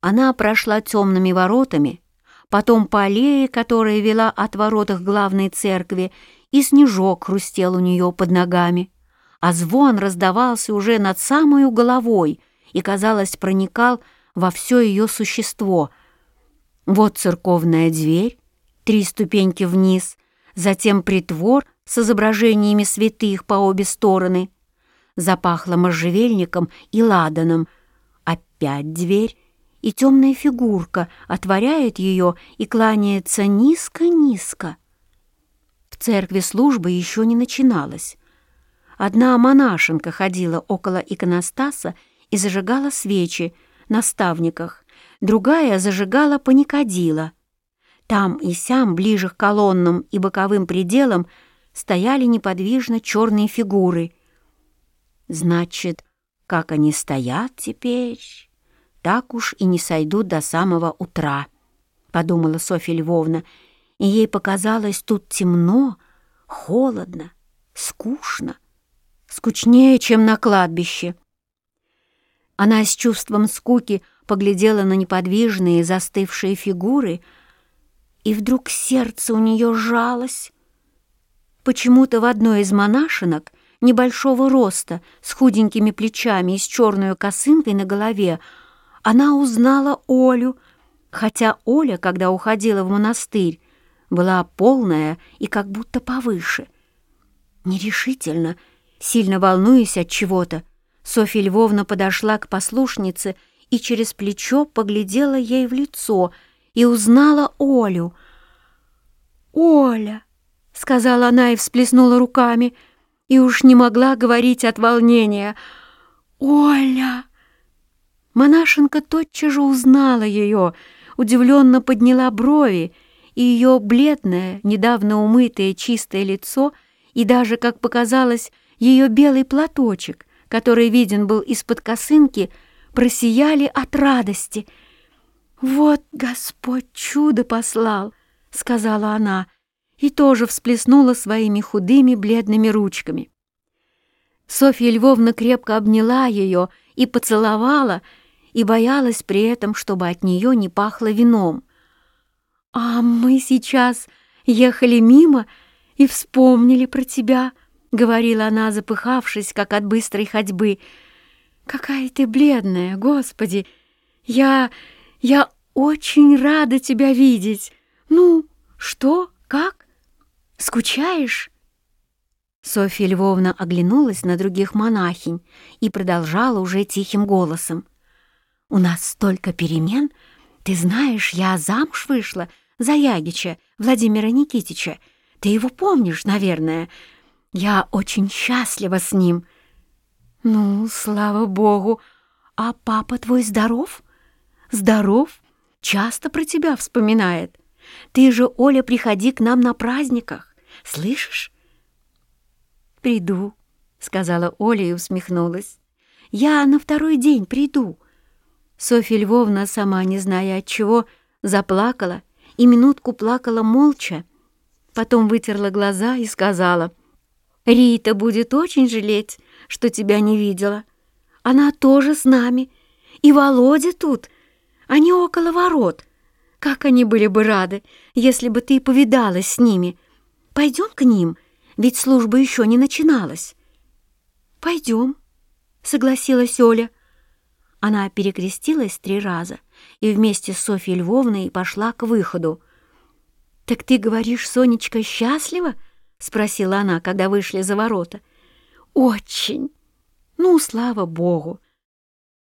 Она прошла темными воротами, потом по аллее, которая вела от ворот к главной церкви, и снежок хрустел у нее под ногами, а звон раздавался уже над самую головой и, казалось, проникал во все ее существо. Вот церковная дверь, три ступеньки вниз, затем притвор с изображениями святых по обе стороны. Запахло можжевельником и ладаном. Опять дверь, и темная фигурка отворяет ее и кланяется низко-низко. В церкви служба еще не начиналась. Одна монашенка ходила около иконостаса и зажигала свечи на ставниках, другая зажигала паникадила. Там и сям, ближе к колоннам и боковым пределам, стояли неподвижно черные фигуры. Значит, как они стоят теперь? Так уж и не сойдут до самого утра», — подумала Софья Львовна, и ей показалось тут темно, холодно, скучно, скучнее, чем на кладбище. Она с чувством скуки поглядела на неподвижные застывшие фигуры, и вдруг сердце у нее сжалось. Почему-то в одной из монашинок, небольшого роста, с худенькими плечами и с черной косынкой на голове, она узнала Олю, хотя Оля, когда уходила в монастырь, была полная и как будто повыше. Нерешительно, сильно волнуясь от чего-то, Софья Львовна подошла к послушнице и через плечо поглядела ей в лицо и узнала Олю. «Оля!» — сказала она и всплеснула руками, и уж не могла говорить от волнения. «Оля!» Монашенка тотчас же узнала ее, удивленно подняла брови, и ее бледное, недавно умытое чистое лицо и даже, как показалось, ее белый платочек, который виден был из-под косынки, просияли от радости. «Вот Господь чудо послал!» — сказала она, и тоже всплеснула своими худыми бледными ручками. Софья Львовна крепко обняла ее и поцеловала, и боялась при этом, чтобы от нее не пахло вином. «А мы сейчас ехали мимо и вспомнили про тебя», — говорила она, запыхавшись, как от быстрой ходьбы. «Какая ты бледная, Господи! Я... я очень рада тебя видеть. Ну, что, как? Скучаешь?» Софья Львовна оглянулась на других монахинь и продолжала уже тихим голосом. У нас столько перемен. Ты знаешь, я замуж вышла за Ягича Владимира Никитича. Ты его помнишь, наверное. Я очень счастлива с ним. Ну, слава богу. А папа твой здоров? Здоров. Часто про тебя вспоминает. Ты же, Оля, приходи к нам на праздниках. Слышишь? Приду, сказала Оля и усмехнулась. Я на второй день приду. Софья Львовна, сама не зная от чего, заплакала и минутку плакала молча. Потом вытерла глаза и сказала, «Рита будет очень жалеть, что тебя не видела. Она тоже с нами. И Володя тут. Они около ворот. Как они были бы рады, если бы ты повидалась с ними. Пойдем к ним, ведь служба еще не начиналась». «Пойдем», — согласилась Оля. Она перекрестилась три раза и вместе с Софьей Львовной пошла к выходу. «Так ты говоришь, Сонечка, счастлива?» — спросила она, когда вышли за ворота. «Очень! Ну, слава богу!